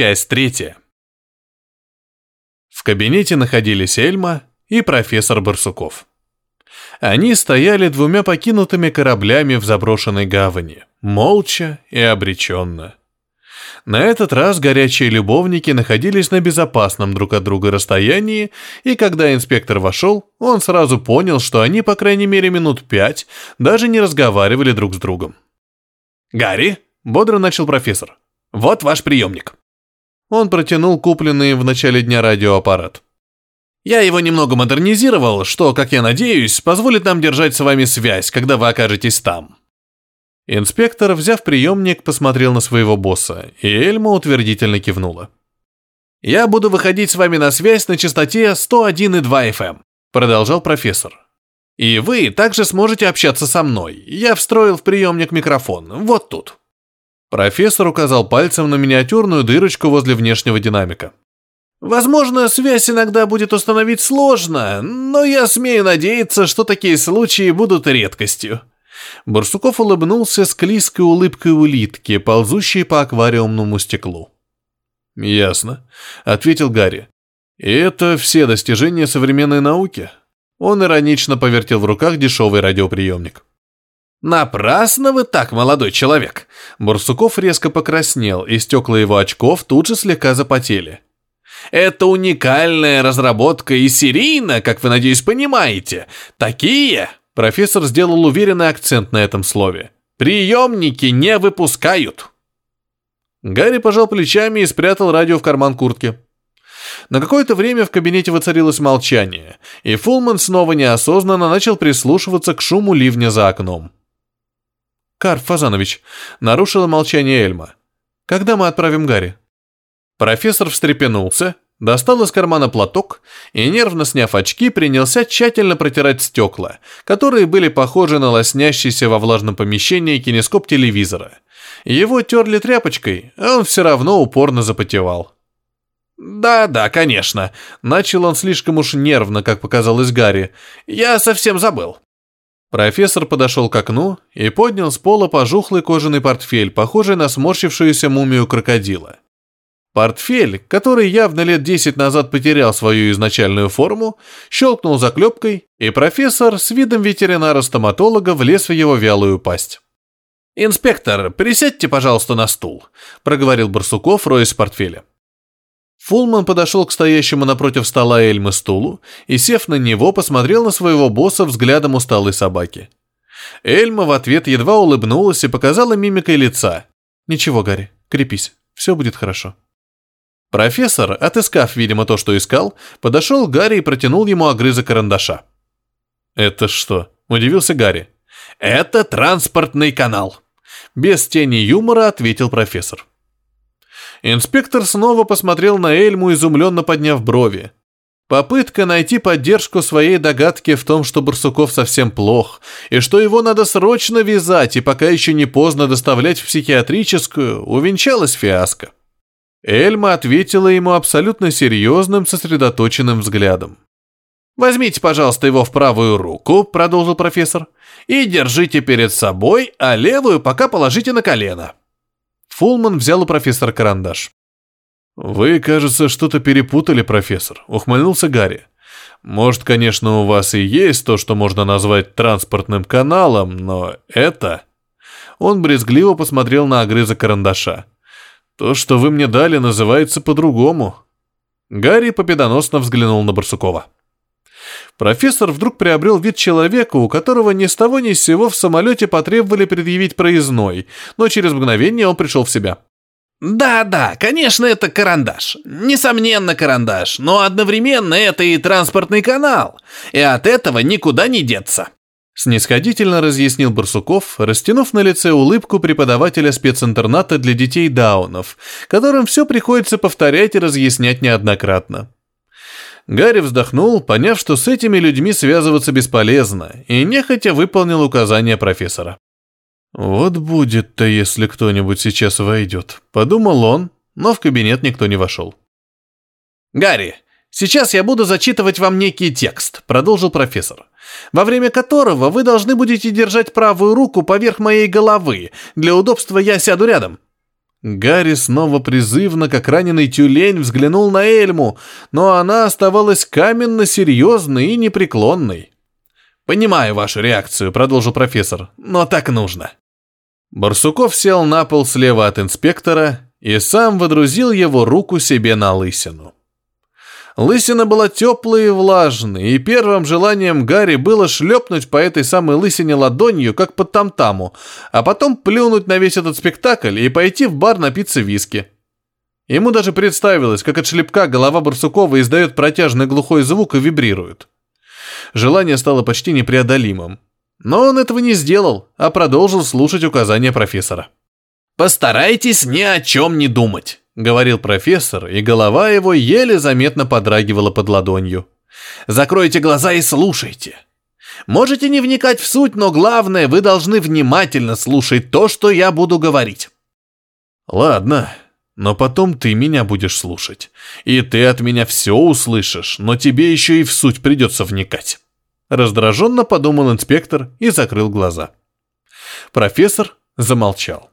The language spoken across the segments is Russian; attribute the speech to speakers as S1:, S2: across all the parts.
S1: Часть третья. В кабинете находились Эльма и профессор Барсуков. Они стояли двумя покинутыми кораблями в заброшенной гавани, молча и обреченно. На этот раз горячие любовники находились на безопасном друг от друга расстоянии, и когда инспектор вошел, он сразу понял, что они, по крайней мере, минут пять даже не разговаривали друг с другом. «Гарри», — бодро начал профессор, — «вот ваш приемник». Он протянул купленный в начале дня радиоаппарат. «Я его немного модернизировал, что, как я надеюсь, позволит нам держать с вами связь, когда вы окажетесь там». Инспектор, взяв приемник, посмотрел на своего босса, и Эльма утвердительно кивнула. «Я буду выходить с вами на связь на частоте 101,2 FM», эм», продолжал профессор. «И вы также сможете общаться со мной. Я встроил в приемник микрофон, вот тут». Профессор указал пальцем на миниатюрную дырочку возле внешнего динамика. Возможно, связь иногда будет установить сложно, но я смею надеяться, что такие случаи будут редкостью. Барсуков улыбнулся с клейской улыбкой улитки, ползущей по аквариумному стеклу. «Ясно», — ответил Гарри. «И это все достижения современной науки?» Он иронично повертел в руках дешевый радиоприемник. «Напрасно вы так, молодой человек!» Барсуков резко покраснел, и стекла его очков тут же слегка запотели. «Это уникальная разработка и серийно, как вы, надеюсь, понимаете. Такие...» Профессор сделал уверенный акцент на этом слове. «Приемники не выпускают!» Гарри пожал плечами и спрятал радио в карман куртки. На какое-то время в кабинете воцарилось молчание, и Фулман снова неосознанно начал прислушиваться к шуму ливня за окном. «Карп Фазанович», — нарушила молчание Эльма. «Когда мы отправим Гарри?» Профессор встрепенулся, достал из кармана платок и, нервно сняв очки, принялся тщательно протирать стекла, которые были похожи на лоснящийся во влажном помещении кинескоп телевизора. Его терли тряпочкой, а он все равно упорно запотевал. «Да-да, конечно», — начал он слишком уж нервно, как показалось Гарри. «Я совсем забыл. Профессор подошел к окну и поднял с пола пожухлый кожаный портфель, похожий на сморщившуюся мумию крокодила. Портфель, который явно лет десять назад потерял свою изначальную форму, щелкнул заклепкой, и профессор с видом ветеринара-стоматолога влез в его вялую пасть. «Инспектор, присядьте, пожалуйста, на стул», — проговорил Барсуков, роясь в портфеле. Фулман подошел к стоящему напротив стола Эльмы стулу и, сев на него, посмотрел на своего босса взглядом усталой собаки. Эльма в ответ едва улыбнулась и показала мимикой лица. «Ничего, Гарри, крепись, все будет хорошо». Профессор, отыскав, видимо, то, что искал, подошел к Гарри и протянул ему огрызок карандаша. «Это что?» – удивился Гарри. «Это транспортный канал», – без тени юмора ответил профессор. Инспектор снова посмотрел на Эльму, изумленно подняв брови. Попытка найти поддержку своей догадки в том, что Барсуков совсем плох, и что его надо срочно вязать, и пока еще не поздно доставлять в психиатрическую, увенчалась фиаско. Эльма ответила ему абсолютно серьезным, сосредоточенным взглядом. «Возьмите, пожалуйста, его в правую руку», — продолжил профессор, «и держите перед собой, а левую пока положите на колено». Фулман взял у профессора карандаш. «Вы, кажется, что-то перепутали, профессор», — ухмыльнулся Гарри. «Может, конечно, у вас и есть то, что можно назвать транспортным каналом, но это...» Он брезгливо посмотрел на огрызок карандаша. «То, что вы мне дали, называется по-другому». Гарри победоносно взглянул на Барсукова. Профессор вдруг приобрел вид человека, у которого ни с того ни с сего в самолете потребовали предъявить проездной, но через мгновение он пришел в себя. «Да-да, конечно, это карандаш. Несомненно, карандаш, но одновременно это и транспортный канал, и от этого никуда не деться». Снисходительно разъяснил Барсуков, растянув на лице улыбку преподавателя специнтерната для детей Даунов, которым все приходится повторять и разъяснять неоднократно. Гарри вздохнул, поняв, что с этими людьми связываться бесполезно, и нехотя выполнил указание профессора. «Вот будет-то, если кто-нибудь сейчас войдет», — подумал он, но в кабинет никто не вошел. «Гарри, сейчас я буду зачитывать вам некий текст», — продолжил профессор, «во время которого вы должны будете держать правую руку поверх моей головы. Для удобства я сяду рядом». Гарри снова призывно, как раненый тюлень, взглянул на Эльму, но она оставалась каменно серьезной и непреклонной. «Понимаю вашу реакцию», — продолжил профессор, — «но так нужно». Барсуков сел на пол слева от инспектора и сам водрузил его руку себе на лысину. Лысина была теплой и влажной, и первым желанием Гарри было шлепнуть по этой самой лысине ладонью, как по тамтаму, а потом плюнуть на весь этот спектакль и пойти в бар напиться виски. Ему даже представилось, как от шлепка голова Барсукова издает протяжный глухой звук и вибрирует. Желание стало почти непреодолимым. Но он этого не сделал, а продолжил слушать указания профессора. «Постарайтесь ни о чем не думать», — говорил профессор, и голова его еле заметно подрагивала под ладонью. «Закройте глаза и слушайте. Можете не вникать в суть, но главное, вы должны внимательно слушать то, что я буду говорить». «Ладно, но потом ты меня будешь слушать, и ты от меня все услышишь, но тебе еще и в суть придется вникать». Раздраженно подумал инспектор и закрыл глаза. Профессор замолчал.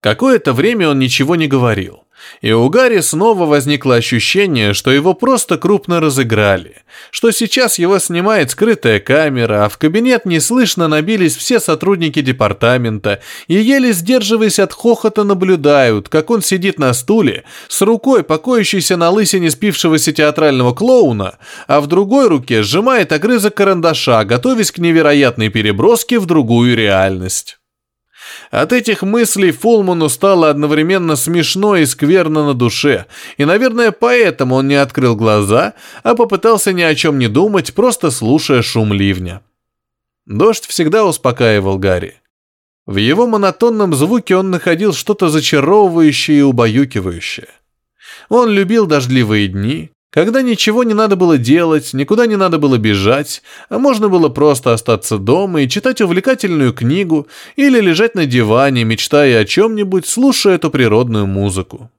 S1: Какое-то время он ничего не говорил, и у Гарри снова возникло ощущение, что его просто крупно разыграли, что сейчас его снимает скрытая камера, а в кабинет неслышно набились все сотрудники департамента и еле сдерживаясь от хохота наблюдают, как он сидит на стуле с рукой, покоящейся на лысине спившегося театрального клоуна, а в другой руке сжимает огрызок карандаша, готовясь к невероятной переброске в другую реальность. От этих мыслей Фулману стало одновременно смешно и скверно на душе, и, наверное, поэтому он не открыл глаза, а попытался ни о чем не думать, просто слушая шум ливня. Дождь всегда успокаивал Гарри. В его монотонном звуке он находил что-то зачаровывающее и убаюкивающее. Он любил дождливые дни, когда ничего не надо было делать, никуда не надо было бежать, а можно было просто остаться дома и читать увлекательную книгу или лежать на диване, мечтая о чем-нибудь, слушая эту природную музыку.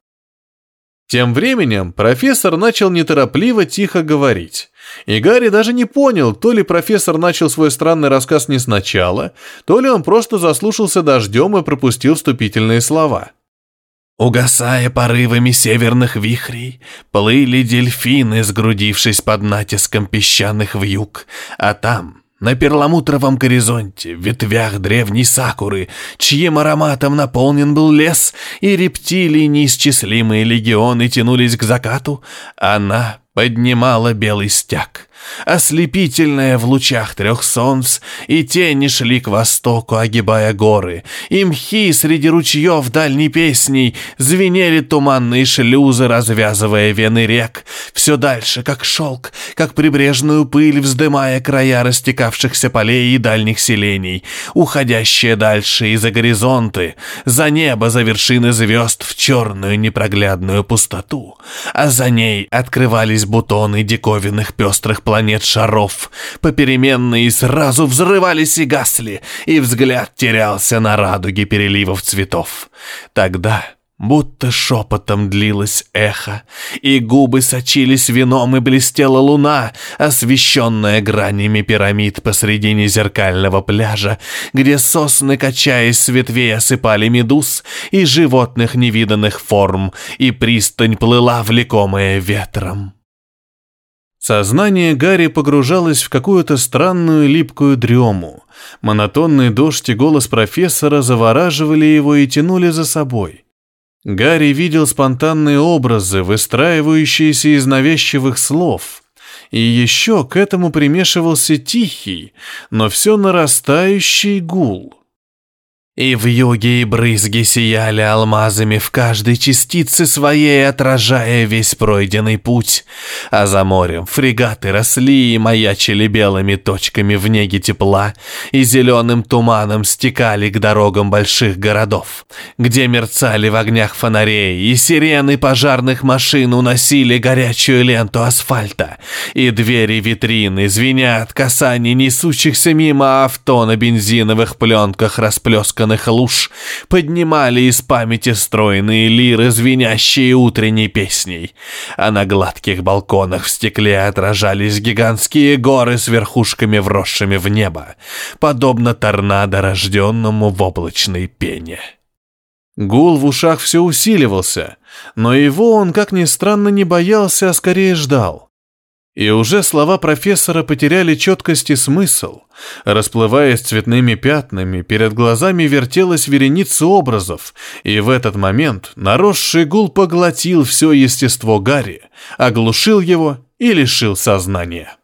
S1: Тем временем профессор начал неторопливо тихо говорить, и Гарри даже не понял, то ли профессор начал свой странный рассказ не сначала, то ли он просто заслушался дождем и пропустил вступительные слова – Угасая порывами северных вихрей, плыли дельфины, сгрудившись под натиском песчаных вьюг, а там, на перламутровом горизонте, в ветвях древней сакуры, чьим ароматом наполнен был лес, и рептилии неисчислимые легионы тянулись к закату, она поднимала белый стяг. Ослепительная в лучах трех солнц, и тени шли к востоку, огибая горы, и мхи среди ручьев дальней песней звенели туманные шлюзы, развязывая вены рек, все дальше, как шелк, как прибрежную пыль, вздымая края растекавшихся полей и дальних селений, уходящие дальше и за горизонты, за небо, за вершины звезд в черную непроглядную пустоту, а за ней открывались бутоны диковинных пестрых планет шаров, попеременно и сразу взрывались и гасли, и взгляд терялся на радуге переливов цветов. Тогда Будто шепотом длилось эхо, и губы сочились вином, и блестела луна, освещенная гранями пирамид посредине зеркального пляжа, где сосны, качаясь с ветвей, осыпали медуз и животных невиданных форм, и пристань плыла, влекомая ветром. Сознание Гарри погружалось в какую-то странную липкую дрему. Монотонный дождь и голос профессора завораживали его и тянули за собой. Гарри видел спонтанные образы, выстраивающиеся из навязчивых слов. И еще к этому примешивался тихий, но все нарастающий гул. И в юге и брызги сияли алмазами в каждой частице своей, отражая весь пройденный путь. А за морем фрегаты росли и маячили белыми точками в неге тепла, и зеленым туманом стекали к дорогам больших городов, где мерцали в огнях фонарей, и сирены пожарных машин уносили горячую ленту асфальта, и двери витрины звенят от касаний несущихся мимо авто на бензиновых пленках расплесканных зеленых луж поднимали из памяти стройные лиры, звенящие утренней песней, а на гладких балконах в стекле отражались гигантские горы с верхушками, вросшими в небо, подобно торнадо, рожденному в облачной пене. Гул в ушах все усиливался, но его он, как ни странно, не боялся, а скорее ждал. И уже слова профессора потеряли четкость и смысл. Расплываясь цветными пятнами, перед глазами вертелась вереница образов, и в этот момент наросший гул поглотил все естество Гарри, оглушил его и лишил сознания.